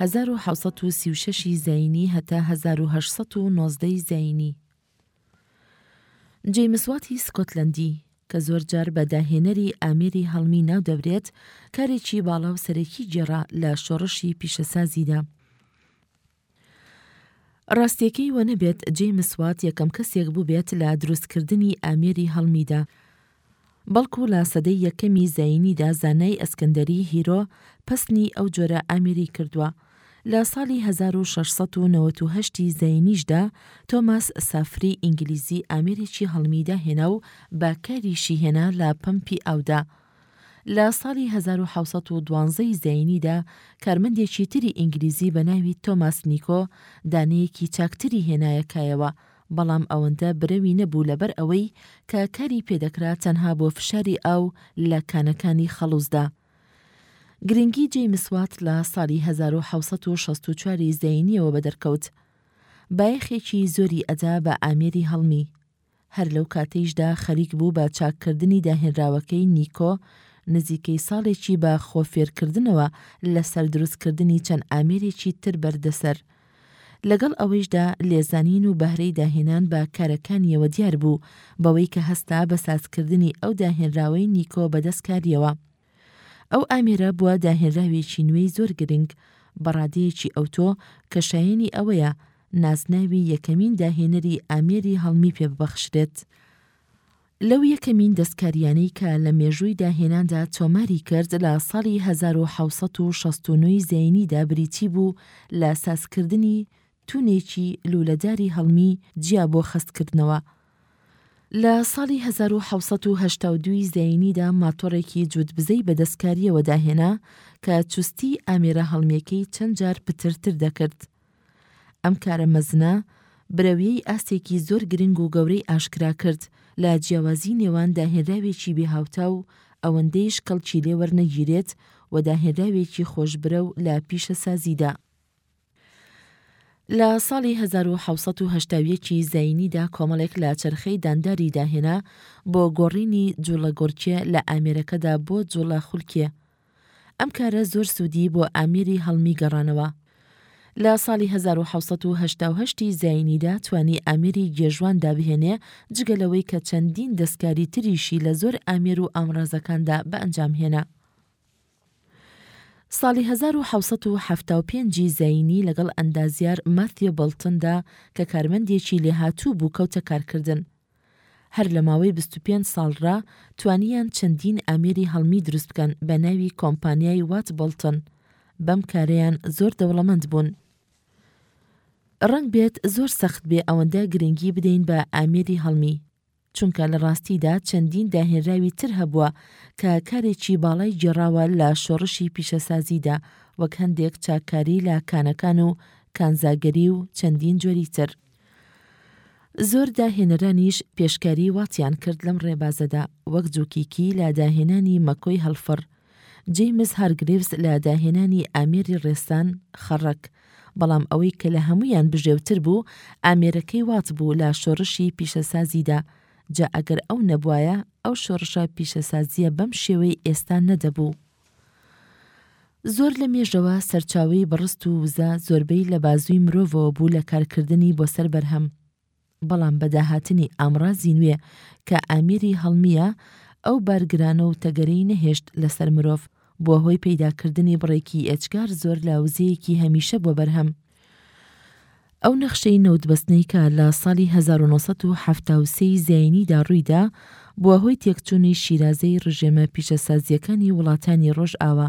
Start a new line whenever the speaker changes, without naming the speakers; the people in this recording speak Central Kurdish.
هەزار و حەوت سەد و سی و شەش ی زایینی هەتا هەزار و هەشت سەد و نۆزدە ی زایینی. جەیمس واتی سکۆتلەندی، کە زۆرجار بە داهێنەری ئامێری هەڵمی ناودەبرێت، کارێکی باڵا و سەرەکی گێڕا لە شۆڕشی پیشەسازیدا. ڕاستیەکەی وە نەبێت جەیمس وات یەکەم کەسێک بوبێت لە دروستکردنی ئامێری هەڵمیدا بەڵکو لە سەدەی یەکەمی زایینیدا زانای ئەسکەندەری هیرۆ پەسنی ئەو جۆرە ئامێری کردوە لە ساڵی 1698 ی زایینیشدا تۆماس سافری ئینگلیزی ئامێرێکی هەڵمیدا هێنا و بە کاریشی هێنا لە پەمپی ئاودا لە ساڵی هەزار و حەوت سەد و دوازدە ی زایینیدا کارمەندێکی تری ئینگلیزی بە ناوی تۆماس نیکۆ دانەیەکی چاکتری هێنایە کایەوە، بەڵام ئەوەندە برەوی نەبوو لەبەر ئەوەی کە کاری پێدەکرا تەنها بۆ فشاری ئاو لە کانەکانی خەڵوزدا. گرنگی جەیمس وات لە ساڵی هەزار و حەوت سەد و شەست و چوار ی زایینیەوە بەدەرکەوت بایەخێکی زۆری ئەدا بە ئامێری هەڵمی، هەر لەو کاتەیشدا خەریک بوو بە چاککردنی داهێنراوەکەی نیکۆ، نزیکەی ساڵێکی بە خۆفێرکردنەوە لەسەر دروستکردنی چەند ئامێرێکی تر بەردە سەر. لەگەڵ ئەوەیشدا لێزانین و بەهرەی داهێنان بە کارەکانییەوە دیار بوو، بەوەی کە هەستا بە سازکردنی ئەو داهێنراوەی نیکۆ بە دەستکارییەوە. ئەو ئامێرە بووە داهێنراوێکی نوێی زۆر گرنگ بە ڕادەیەکی ئەوتۆ کە شایەنی ئەوەیە نازناوی یەکەمین داهێنەری ئامێری هەڵمی پێ ببەخشرێت. لەو یەکەمین دەستکارییانەی کە لە مێژووی داهێناندا تۆماری کرد لە ساڵی هەزار و حەوت سەد و شەست و نۆ ی زایینیدا بریتی بوو لە سازکردنی تونێکی لولەداری هەڵمی جیا بۆ خەست کردنەوە. لە ساڵی هەزار و حەوت سەد و هەشتا و دوو ی زایینیدا ماتۆڕێکی جووت بزەی بە دەستکارییەوە داهێنا کە چوستیی ئامێرە هەڵمییەکەی چەند جار پترتر دەکرد. ئەم کارە مەزنە برەویەی ئاستێکی زۆر گرنگ و گەورەی ئاشکرا کرد لە جیاوازی نێوان داهێنراوێکی بێهاوتا و ئەوەندەیش کەڵکی لێ وەرنەگیرێت و داهێنراوێکی خۆشبرەو لە پیشەسازیدا. لە ساڵی هەزار و حەوت سەد و هەشتا و یەک ی زایینیدا کۆمەڵێک لە چەرخەی دانداری داهێنا بۆ گۆڕینی جووڵە گۆرکێ لە ئامێرەکەدا بۆ جووڵە خولکێ. ئەم کارە زۆر سوودی بۆ ئامێری هەڵمی گەڕانەوە. لە ساڵی هەزار و حەوت سەد و هەشتا و هەشت ی زایینیدا توانی ئامێری گێژوان دابهێنێ جگە لەوەی کە چەندین دەستکاری تریشی لە زۆر ئامێر و ئامڕازەکاندا بەئەنجام هێنا. ساڵی هەزار و حەوت سەد و حەفتا و پێنج ی زەینی لەگەڵ ئەندازیار ماتیۆ بڵتندا کە کارمەندێکی لێهاتوو بوو کەوتە کارکردن. هەر لە ماوەی بیست و پێنج ساڵ را توانیان چەندین ئامێری هەڵمی دروست بکەن بە ناوی کۆمپانیای وات بڵتن، بەم کارەیان زۆر دەوڵەمەند بوون. ڕەنگ بێت زۆر سەخت بێ ئەوەندە گرنگی بدەین بە ئامێری هەڵمی، چونکە لە ڕاستیدا چەندین داهێنراوی تر هەبووە کە کارێکی باڵای گێڕاوە لە شۆڕشی پیشەسازیدا، وەک هەندێک چاککاری لە کانەکان و کانزاگەری و چەندین جۆری تر. زۆر داهێنەرانیش پێشکاری واتیان کرد لەم ڕێبازەدا، وەک جوکیکی لە داهێنانی مەکۆی هەڵفڕ، جەیمس هارگریڤس لە داهێنانی ئامێری ڕێستان، خەڕەک، بەڵام ئەوەی کە لە هەموویان بژێوتر بوو، ئامێرەکەی وات بوو لە شۆڕشی پیشەسازیدا، جا ئەگەر ئەو نەبوایە، ئەو شۆڕشە پیشەسازییە بەم شێوەی ئێستا نەدەبوو. زۆر لە مێژەوە سەرچاوەی بڕست و وزە زۆربەی لە بازووی مرۆڤەوە بوو لە کارکردنی بۆ سەر بەرهەم، بەڵام بە داهاتنی ئامڕازی نوێ کە ئامیری هەڵمییە، ئەو بارگرانە و تەگەرەی نەهێشت لەسەر مرۆڤ، بووە هۆی پەیداکردنی بڕێکی ئێجگار زۆر لە وزەیەکی هەمیشە بۆ بەرهەم. ئەو نەخشەی نەوتبەستنەی کە لە ساڵی هەزار و نۆ سەد و حەفتا و سێ ی زایینیدا ڕوویدا، بووە هۆی تێکچوونی شیرازەی ڕژێمە پیشەسازییەکانی وڵاتانی ڕۆژئاوا،